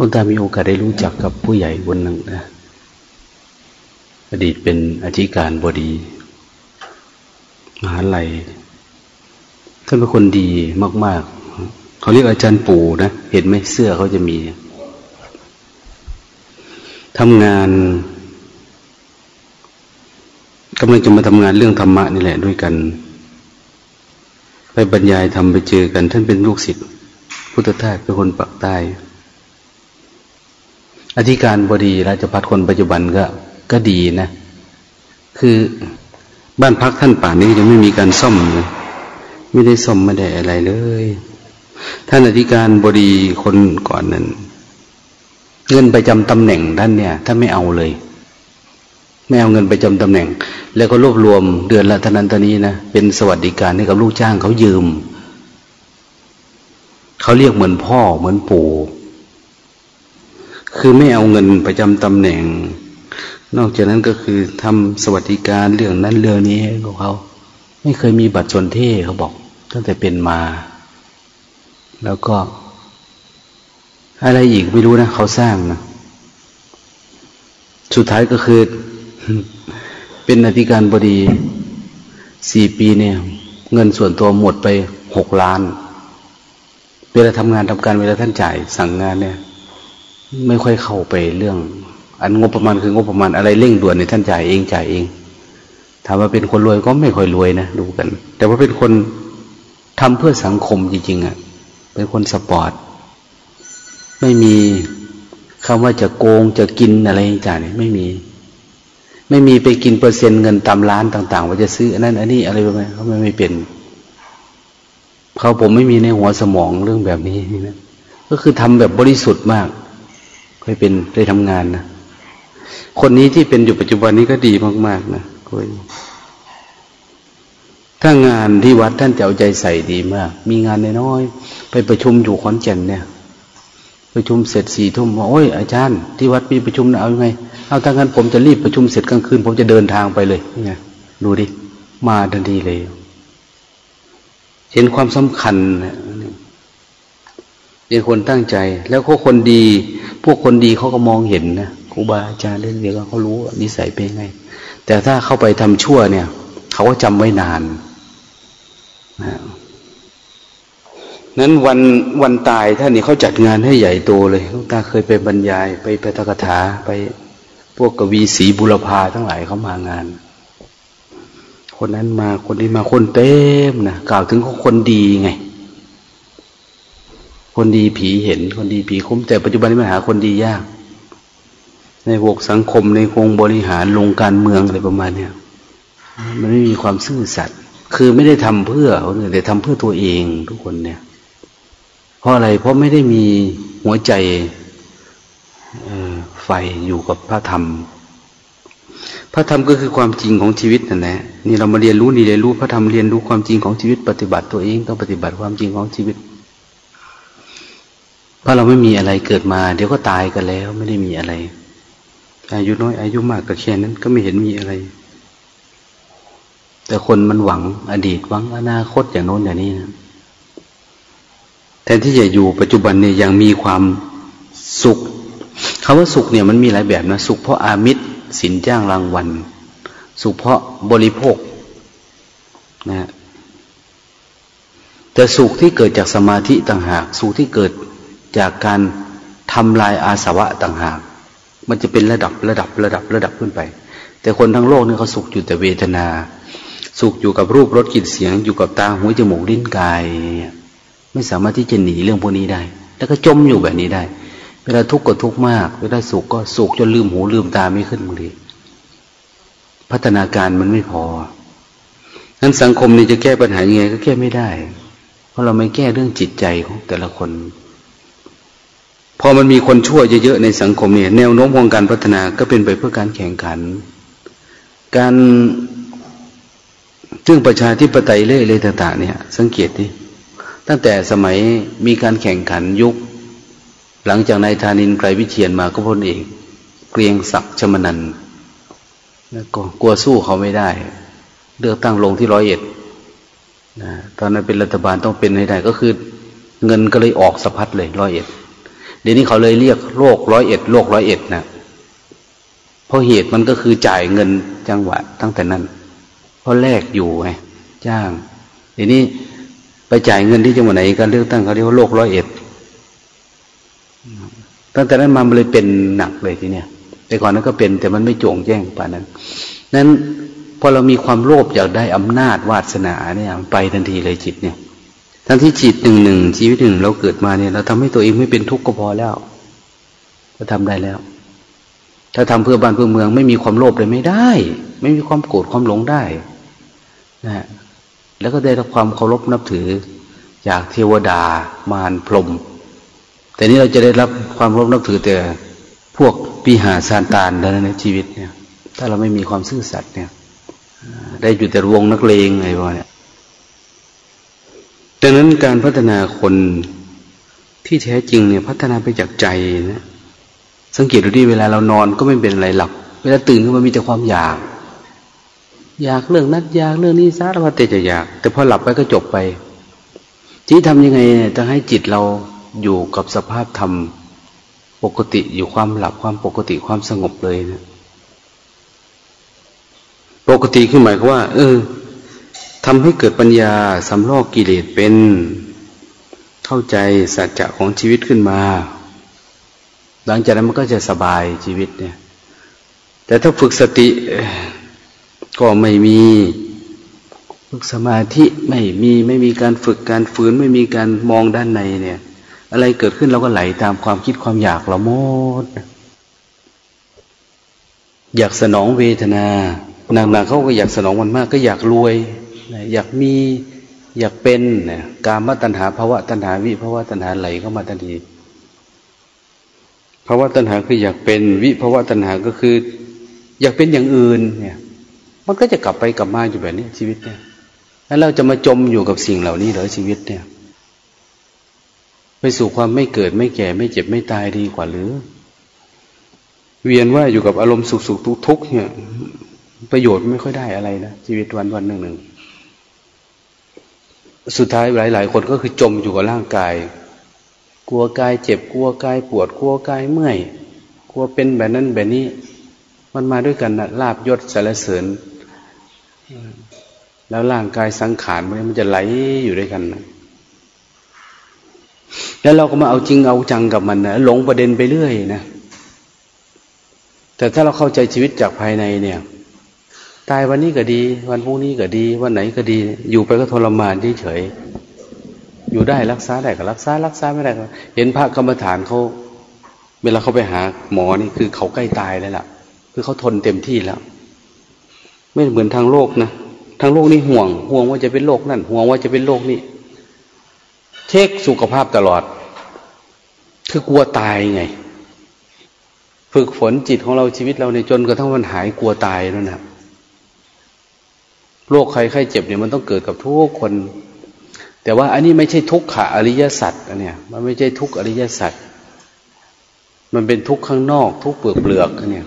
คุณตามีโอกาสได้รู้จักกับผู้ใหญ่คนหนึ่งนะอดีตเป็นอธิการบดี มหาลัยท่านเป็นคนดีมาก ๆ เขาเรียกอาจารย์ปู่นะ เห็นไหมเสื้อเขาจะมีทำงานกำลังจะมาทำงานเรื่องธรรมะนี่แหละด้วยกัน ไปบรรยายทำไปเจอกัน ท่านเป็นลูกศิษย์พุทธทาสเป็นคนปักใต้ อธิการบดีราชพัฒคนปัจจุบันก็ก็ดีนะ คือบ้านพักท่านป่านนี้ยังไม่มีการซ่อมเลยไม่ได้ซ่อมไม่ได้อะไรเลย ท่านอธิการบดีคนก่อนนั้นเงินไปจำตำแหน่งท่านเนี่ยท่านไม่เอาเลย ไม่เอาเงินไปจำตำแหน่ง แล้วก็รวบรวมเดือนละเท่านั้นตอนนี้นะเป็นสวัสดิการให้กับลูกจ้างเขายืมเขาเรียกเหมือนพ่อเหมือนปู่ คือไม่เอาเงินประจำตำแหน่ง นอกจากนั้นก็คือทำสวัสดิการเรื่องนั้นเรื่องนี้ของเขา ไม่เคยมีบัตรชนเท่เขาบอก ตั้งแต่เป็นมา แล้วก็ อะไรอีกไม่รู้นะเขาสร้างนะสุดท้ายก็คือ เป็นอธิการบดีสี่ปีเนี่ย เงินส่วนตัวหมดไปหกล้าน เวลาทำงานทำการเวลาท่านจ่ายสั่งงานเนี่ย ไม่ค่อยเข้าไปเรื่อง อันงบประมาณคืองบประมาณอะไรเร่งด่วนในท่านจ่ายเองจ่ายเองถามว่าเป็นคนรวยก็ไม่ค่อยรวยนะดูกัน แต่ว่าเป็นคนทำเพื่อสังคมจริงๆอะ่ะ เป็นคนสปอร์ตไม่มีคำว่าจะโกงจะกินอะไรจ่ายไม่มี ไม่มีไปกินเปอร์เซ็นต์เงินตามร้านต่าง ๆ ว่าจะซื้ออันนั้นอันนี้อะไรประมาณเขาไม่ไม่เป็นเขาผมไม่มีในหัวสมองเรื่องแบบนี้นะก็คือทำแบบบริสุทธิ์มาก เคยเป็นได้ทำงานนะคนนี้ที่เป็นอยู่ปัจจุบันนี้ก็ดีมากๆนะคุยถ้างานที่วัดท่านจะเอาใจใส่ดีมาก มีงานน้อยๆไปประชุมอยู่ขอนแก่นเนี่ย ประชุมเสร็จสี่ทุ่มว่าโอ้ยอาจารย์ที่วัดมีประชุมนะเอายังไง เอาถ้างั้นผมจะรีบประชุมเสร็จกลางคืน ผมจะเดินทางไปเลยไงดูดิ มาทันทีเลย เห็นความสำคัญนะ เป็นคนตั้งใจ แล้วพวกคนดี พวกคนดีเขาก็มองเห็นนะครูบาอาจารย์เรื่องเดียวเขารู้นิสัยเป็นไง แต่ถ้าเข้าไปทำชั่วเนี่ย เขาก็จำไว้นานนะนั้นวันวันตายท่านนี่เขาจัดงานให้ใหญ่โตเลยลูกตาเคยไปบรรยาย ไปไปตกถาไปพวกกวีศรีบุรพาทั้งหลายเขามางาน คนนั้นมาคนนี้มาคนเต็มนะกล่าวถึงคนดีไง คนดีผีเห็น คนดีผีคุ้มแต่ปัจจุบันนี้มันหาคนดียาก ในวกสังคมในวงบริหารลงการเมืองอะไรประมาณเนี้ยมันไม่มีความซื่อสัตย์คือไม่ได้ทำเพื่อคนอื่นแต่ทำเพื่อตัวเองทุกคนเนี่ย เพราะอะไรเพราะไม่ได้มีหัวใจไฟอยู่กับพระธรรม พระธรรมก็คือความจริงของชีวิตนั่นแหละนี่เรามาเรียนรู้นี่เรียนรู้พระธรรมเรียนรู้ความจริงของชีวิตปฏิบัติตัวเองต้องปฏิบัติความจริงของชีวิต ราะเราไม่มีอะไรเกิดมา เดี๋ยวก็ตายกันแล้ว ไม่ได้มีอะไร อายุน้อยอายุมากก็แค่นั้นก็ไม่เห็นมีอะไร แต่คนมันหวังอดีตหวังอนาคตอย่างโน้นอย่างนี้นะแทนที่จะอยู่ปัจจุบันเนี่ยยังมีความสุขคาว่าสุขเนี่ยมันมีหลายแบบนะสุขเพราะอามิตรสินจ้างรางวัล สุขเพราะบริโภคนะแต่สุขที่เกิดจากสมาธิต่างหาก สุขที่เกิด จากการทำลายอาสวะต่างหาก มันจะเป็นระดับระดับระดับระดับขึ้นไป แต่คนทั้งโลกนี่เขาสุขอยู่แต่เวทนา สุขอยู่กับรูปรสกลิ่นเสียง อยู่กับตาหูจมูกลิ้นกาย ไม่สามารถที่จะหนีเรื่องพวกนี้ได้ แล้วก็จมอยู่แบบนี้ได้ เวลาทุกข์ก็ทุกข์มาก เวลาสุขก็สุขจนลืมหูลืมตาไม่ขึ้นบางทีพัฒนาการมันไม่พอนั้นสังคมนี้จะแก้ปัญหายังไงก็แก้ไม่ได้ เพราะเราไม่แก้เรื่องจิตใจของแต่ละคน พอมันมีคนชั่วเยอะๆในสังคมเนี่ยแนวโน้มของการพัฒนาก็เป็นไปเพื่อการแข่งขัน การซึ่งประชาธิปไตยเล่เลยต่างๆเนี่ย สังเกตดิตั้งแต่สมัยมีการแข่งขันยุค หลังจากนายธานินไกรวิเชียนมาก็พ้นเองเกรียงศักดิ์ชมนันแล้วก็กลัวสู้เขาไม่ได้ เลือกตั้งลงที่ร้อยเอ็ดนะตอนนั้นเป็นรัฐบาลต้องเป็นให้ได้ก็คือ เงินก็เลยออกสะพัดเลยร้อยเอ็ด ดี๋ยวนี้เขาเลยเรียกโรคร้อยเอ็ดโรคร้อยเอ็ดนะเพราะเหตุมันก็คือจ่ายเงินจังหวะตั้งแต่นั้น เพราะแลกอยู่ไงจ้าง เดี๋ยวนี้ไปจ่ายเงินที่จังหวัดไหนการเลือกตั้งเขาเรียกว่าโรคร้อยเอ็ดตั้งแต่นั้นมามันเลยเป็นหนักเลยทีเนี้ยแต่ก่อนนั้นก็เป็นแต่มันไม่โจงแจ้งป่านนั้นนั้นพอเรามีความโลภอยากได้อำนาจวาสนาเนี่ยไปทันทีเลยจิตเนี่ย ทั้งที่จิตหนึ่งหนึ่งชีวิตหนึ่งเราเกิดมาเนี่ย เราทำให้ตัวเองไม่เป็นทุกข์ก็พอแล้วก็ทำได้แล้ว ถ้าทำเพื่อบ้านเพื่อเมือง ไม่มีความโลภเลยไม่ได้ ไม่มีความโกรธความหลงได้นะฮะแล้วก็ได้รับความเคารพนับถือจากเทวดามารพรหมแต่นี้เราจะได้รับความเคารพนับถือแต่พวกปีหาซานตานแล้วในชีวิตเนี่ย ถ้าเราไม่มีความซื่อสัตย์เนี่ย ได้อยู่แต่วงนักเลงไงวะเนี่ย ดังนั้นการพัฒนาคนที่แท้จริงเนี่ยพัฒนาไปจากใจนะสังเกตดูดิเวลาเรานอนก็ไม่เป็นอะไรหลับ เวลาตื่นขึ้นมามีแต่ความอยาก อยากเรื่องนัดอยากเรื่องนี้สารพัดแต่จะอยาก แต่พอหลับไปก็จบไป ที่ทำยังไงเนี่ยจะให้จิตเราอยู่กับสภาพธรรมปกติอยู่ความหลับความปกติความสงบเลยนะ ปกติคือหมายความว่า เออ ทำให้เกิดปัญญาสำลอกกิเลสเป็น เข้าใจสัจจะของชีวิตขึ้นมา หลังจากนั้นมันก็จะสบายชีวิตเนี่ย แต่ถ้าฝึกสติก็ไม่มีฝึกสมาธิไม่มีไม่มีการฝึกการฝืนไม่มีการมองด้านในเนี่ย อะไรเกิดขึ้นเราก็ไหลตามความคิดความอยากเราหมด อยากสนองเวทนาหนักๆเขาก็อยากสนองมันมาก ก็อยากรวย อยากมีอยากเป็นการมตัณหาภาวะตัณหาวิภาวะตัณหาไหลเข้ามาทันทีภาวะตัณหาคืออยากเป็นวิภาวะตัณหาก็คือ อยากเป็นอย่างอื่นเนี่ย มันก็จะกลับไปกลับมาอยู่แบบนี้ชีวิตเนี่ยแล้วเราจะมาจมอยู่กับสิ่งเหล่านี้เหรอชีวิตเนี่ย ไปสู่ความไม่เกิดไม่แก่ไม่เจ็บไม่ตายดีกว่าหรือ เวียนว่าอยู่กับอารมณ์สุขสุขทุกทุกเนี่ย ประโยชน์ไม่ค่อยได้อะไรนะชีวิตวันวันหนึ่งหนึ่ง สุดท้ายหลาย ๆ คนก็คือจมอยู่กับร่างกาย กลัวกายเจ็บกลัวกายปวดกลัวกายเมื่อยกลัวเป็นแบบนั้นแบบนี้ มันมาด้วยกันนะลาบยศสารเสริญแล้วร่างกายสังขารมันจะไหลอยู่ด้วยกันนะแล้วเราก็มาเอาจริงเอาจังกับมันนะหลงประเด็นไปเรื่อยนะแต่ถ้าเราเข้าใจชีวิตจากภายในเนี่ย ตายวันนี้ก็ดี วันพรุ่งนี้ก็ดี วันไหนก็ดี อยู่ไปก็ทรมานเฉยอยู่ได้รักษาได้ก็รักษารักษาไม่ได้ก็เห็นพระกรรมฐานเขาเวลาเขาไปหาหมอนี่คือเขาใกล้ตายแล้วล่ะ คือเขาทนเต็มที่แล้ว ไม่เหมือนทางโลกนะทางโลกนี่ห่วง ห่วงว่าจะเป็นโรคนั่นห่วงว่าจะเป็นโรคนี่เช็คสุขภาพตลอด คือกลัวตายไง ฝึกฝนจิตของเราชีวิตเราในจนกระทั่งมันหายกลัวตายแล้วนะ โรคใครไข้เจ็บเนี่ยมันต้องเกิดกับทุกคน แต่ว่าอันนี้ไม่ใช่ทุกขะอริยสัจอันเนี้ยมันไม่ใช่ทุกอริยสัจมันเป็นทุกข้างนอกทุกเปลือกเปลือกอันเนี้ย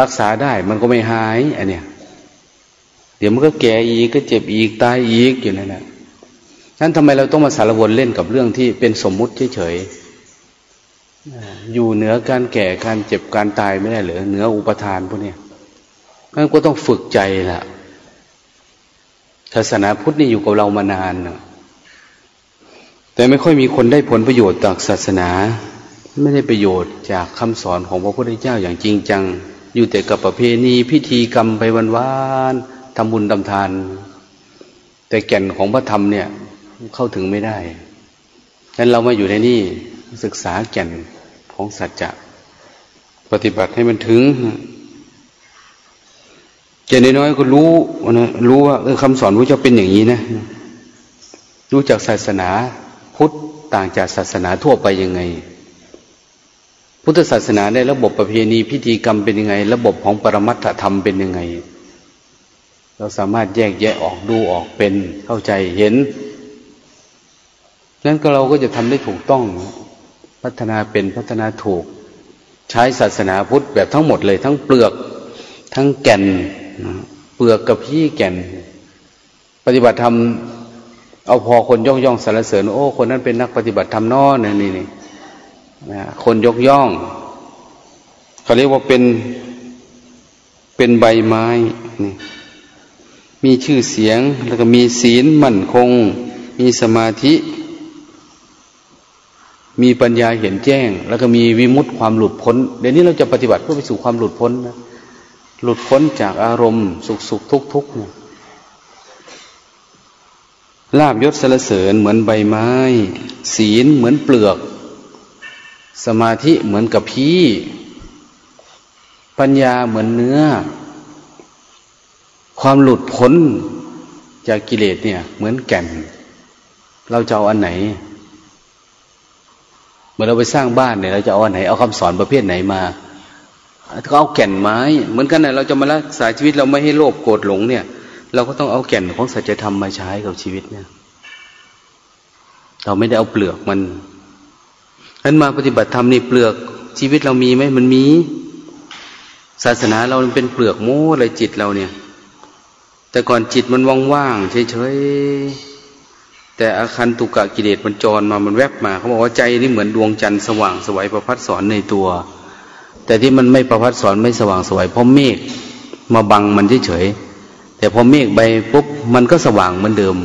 รักษาได้มันก็ไม่หายอันเนี้ยเดี๋ยวมันก็แก่อีกก็เจ็บอีกตายอีกอยู่นั่นแหละนั้นทำไมเราต้องมาสารวนเล่นกับเรื่องที่เป็นสมมุติเฉยๆอยู่เหนือการแก่การเจ็บการตายไม่ได้หรือเหนืออุปทานพวกนี้นั่นก็ต้องฝึกใจละ ศาสนาพุทธนี่อยู่กับเรามานานนะแต่ไม่ค่อยมีคนได้ผลประโยชน์จากศาสนา ไม่ได้ประโยชน์จากคำสอนของพระพุทธเจ้าอย่างจริงจัง อยู่แต่กับประเพณีพิธีกรรมไปวันวานทำบุญทำทาน แต่แก่นของพระธรรมเนี่ยเข้าถึงไม่ได้ฉะนั้นเรามาอยู่ในนี่ศึกษาแก่นของสัจจะ ปฏิบัติให้มันถึง จะน้อยๆก็รู้นะรู้ว่าเออคำสอนพระเจ้าเป็นอย่างนี้นะ รู้จากศาสนาพุทธต่างจากศาสนาทั่วไปยังไง พุทธศาสนาได้ระบบประเพณีพิธีกรรมเป็นยังไง ระบบของปรมัตถธรรมเป็นยังไง เราสามารถแยกแยะออกดูออกเป็นเข้าใจเห็นนั้นก็เราก็จะทำได้ถูกต้องพัฒนาเป็นพัฒนาถูก ใช้ศาสนาพุทธแบบทั้งหมดเลย ทั้งเปลือก ทั้งแก่น เปลือกกับพี่แก่น ปฏิบัติธรรมเอาพอคนย่องย่องสรรเสริญโอ้คนนั้นเป็นนักปฏิบัติธรรมนอนี่นี่นี่คนยกย่องเขาเรียกว่าเป็นเป็นใบไม้นี่มีชื่อเสียงแล้วก็มีศีลมั่นคง มีสมาธิ มีปัญญาเห็นแจ้ง แล้วก็มีวิมุตติความหลุดพ้น เดี๋ยวนี้เราจะปฏิบัติเพื่อไปสู่ความหลุดพ้นนะ หลุดพ้นจากอารมณ์ สุขสุขทุกทุกเนี่ยลาบยศสรเสริญเหมือนใบไม้ ศีลเหมือนเปลือก สมาธิเหมือนกับพี่ ปัญญาเหมือนเนื้อ ความหลุดพ้นจากกิเลสเนี่ย เหมือนแก่น เราจะเอาอันไหน เมื่อเราไปสร้างบ้านเนี่ยเราจะเอาอันไหนเอาคำสอนประเภทไหนมา ก็เอาแก่นไม้ เหมือนกันนะเราจะมารักษาชีวิตเราไม่ให้โลภโกรธหลงเนี่ย เราก็ต้องเอาแก่นของสัจธรรมมาใช้กับชีวิตเนี่ย เราไม่ได้เอาเปลือกมันนั้นมาปฏิบัติธรรมนี่เปลือก ชีวิตเรามีไหมมันมี ศาสนาเราเป็นเปลือกโม้อะไรจิตเราเนี่ย แต่ก่อนจิตมันว่างๆเฉยๆแต่อาคันตุกะกิเลสมันจรมามันแวบมาเขาบอกว่าใจนี่เหมือนดวงจันทร์สว่างสวัยประพัดสอนในตัว แต่ที่มันไม่ประพัดสอนไม่สว่างสวยเพราะเมฆมาบังมันเฉยๆแต่พอเมฆใบปุ๊บมันก็สว่างเหมือนเดิม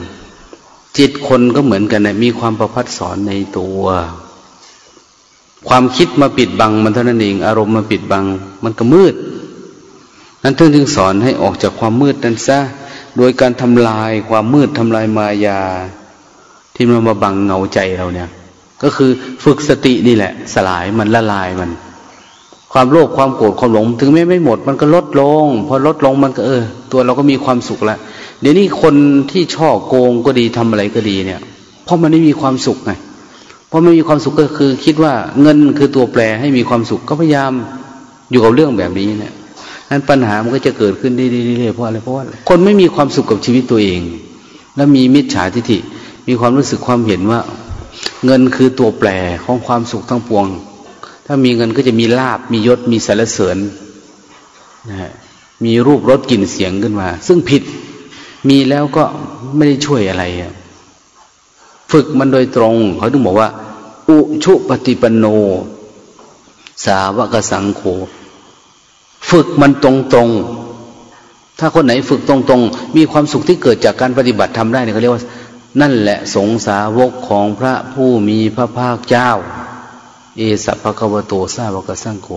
จิตคนก็เหมือนกันนะมีความประพัดสอนในตัว ความคิดมาปิดบังมันเท่านั้นเอง อารมณ์มาปิดบัง มันก็มืด นั้นถึงจึงสอนให้ออกจากความมืดนั้นซะโดยการทำลายความมืดทำลายมายา ที่มันมาบังเงาใจเราเนี่ย ก็คือฝึกสตินี่แหละ สลายมันละลายมัน ความโลภความโกรธความหลง ถึงแม้ไม่หมด มันก็ลดลง พอลดลงมันก็เออ ตัวเราก็มีความสุขล้วเดี๋ยวนี้คนที่ช่อโกงก็ดีทำอะไรก็ดีเนี่ย เพราะมันไม่มีความสุขไงเพราะไม่มีความสุขก็คือ คิดว่าเงินคือตัวแปรให้มีความสุขก็พยายามอยู่กับเรื่องแบบนี้เนี่ยนั้นปัญหามันก็จะเกิดขึ้นเรื่อยๆเพราะอะไรเพราะว่าคนไม่มีความสุขกับชีวิตตัวเอง แล้วมีมิจฉาทิฏฐิ มีความรู้สึกความเห็นว่า เงินคือตัวแปรของความสุขทั้งปวง ถ้ามีเงินก็จะมีลาบมียศมีสารเสริญนะมีรูปรสกลิ่นเสียงขึ้นมา ซึ่งผิดมีแล้วก็ไม่ได้ช่วยอะไร ฝึกมันโดยตรง เขาถึงบอกว่า อุชุปฏิปโน สาวกสังโฆฝึกมันตรงๆถ้าคนไหนฝึกตรงๆ มีความสุขที่เกิดจากการปฏิบัติทำได้เนี่ยเขาเรียกว่า นั่นแหละสงสาวกของพระผู้มีพระภาคเจ้า เอสัพพะกวโตสาวกสังโฆ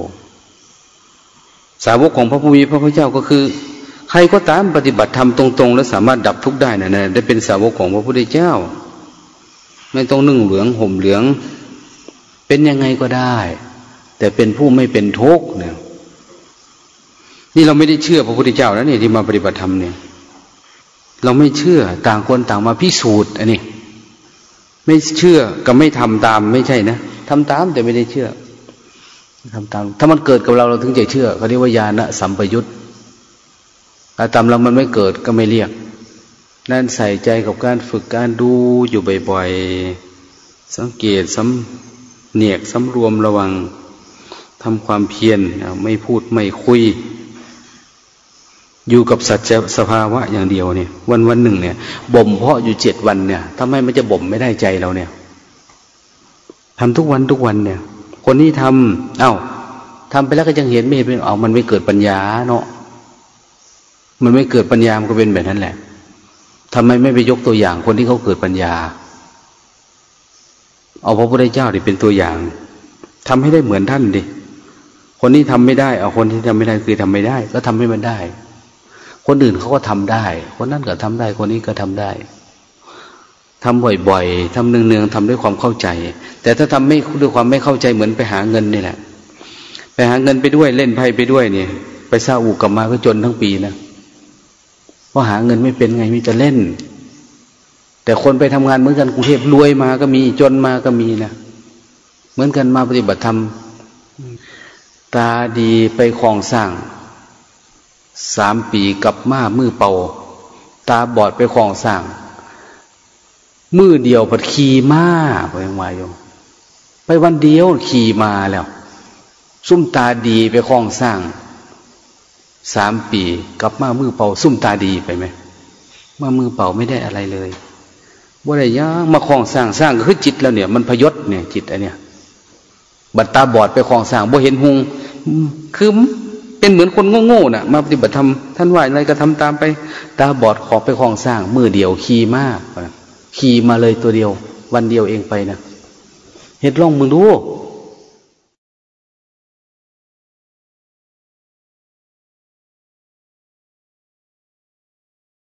สาวกของพระผู้มีพระพุทธเจ้าก็คือ ใครก็ตามปฏิบัติธรรมตรงๆ แล้วสามารถดับทุกข์ได้นะนะได้เป็นสาวกของพระพุทธเจ้า ไม่ต้องนึ่งเหลืองห่มเหลือง เป็นยังไงก็ได้ แต่เป็นผู้ไม่เป็นทุกข์เนี่ยนี่เราไม่ได้เชื่อพระพุทธเจ้าแล้วเนี่ยที่มาปฏิบัติธรรมเนี่ย เราไม่เชื่อต่างคนต่างมาพิสูจน์อันนี้ ไม่เชื่อกับไม่ทำตามไม่ใช่นะทำตามแต่ไม่ได้เชื่อทำตาม ถ้ามันเกิดกับเราเราถึงจะเชื่อเขาเรียกว่าญาณสัมปยุตถ้าตามเรามันไม่เกิดก็ไม่เรียก นั่นใส่ใจกับการฝึกการดูอยู่บ่อยๆ สังเกตสำเนียกสำรวมระวังทำความเพียรไม่พูดไม่คุย อยู่กับสัจสภาวะอย่างเดียวเนี่ย วันวันหนึ่งเนี่ยบ่มเพาะอยู่เจ็ดวันเนี่ยทำไมมันจะบ่มไม่ได้ใจเราเนี่ยทำทุกวันทุกวันเนี่ย คนที่ทำเอา้าทำไปแล้วก็ยังเห็นไม่เห็นเอามันไม่เกิดปัญญาเนาะมันไม่เกิดปัญญามันก็เป็นแบบนั้นแหละทำไมไม่ไปยกตัวอย่างคนที่เขาเกิดปัญญา เอาพระพุทธเจ้าที่เป็นตัวอย่างทำให้ได้เหมือนท่านดิคนนี้ทำไม่ได้ เอาคนที่ทำไม่ได้คือทำไม่ได้ ก็ทำให้มันได้ คนอื่นเขาก็ทำได้ คนนั้นก็ทำได้ คนนี้ก็ทำได้ทำบ่อยๆทำเนืองๆทำด้วยความเข้าใจ แต่ถ้าทำไม่ด้วยความไม่เข้าใจเหมือนไปหาเงินนี่แหละ ไปหาเงินไปด้วยเล่นไพ่ไปด้วยเนี่ย ไปซาอุกลับมาก็จนทั้งปีนะเพราะหาเงินไม่เป็นไงมีแต่เล่น แต่คนไปทำงานเหมือนกันกรุงเทพรวยมาก็มีจนมาก็มีนะเหมือนกันมาปฏิบัติธรรมตาดีไปคลองสร้าง สามปีกับมามือเป่า ตาบอดไปคลองสร้างมือเดียวผัดขี่มาไปยังมาโยไปวันเดียวขี่มาแล้ว ซุ่มตาดีไปคลองสร้าง สามปีกลับมามือเป่า ซุ่มตาดีไปไหมมือมือเป่าไม่ได้อะไรเลยว่าอะไรยะมาคลองสร้างสร้างคือจิตแล้วเนี่ย มันพยศเนี่ย จิตอันเนี้ยบัดตาบอดไปคลองสร้างบ่เห็นหุงคือ เป็นเหมือนคนโง่ๆน่ะ มาปฏิบัติธรรมท่านว่าอะไรก็ทำตามไป ตาบอดขอไปคลองสร้าง มือเดียวขี่มากขี่มาเลยตัวเดียว วันเดียวเองไปนะเห็ดล่องมึงดู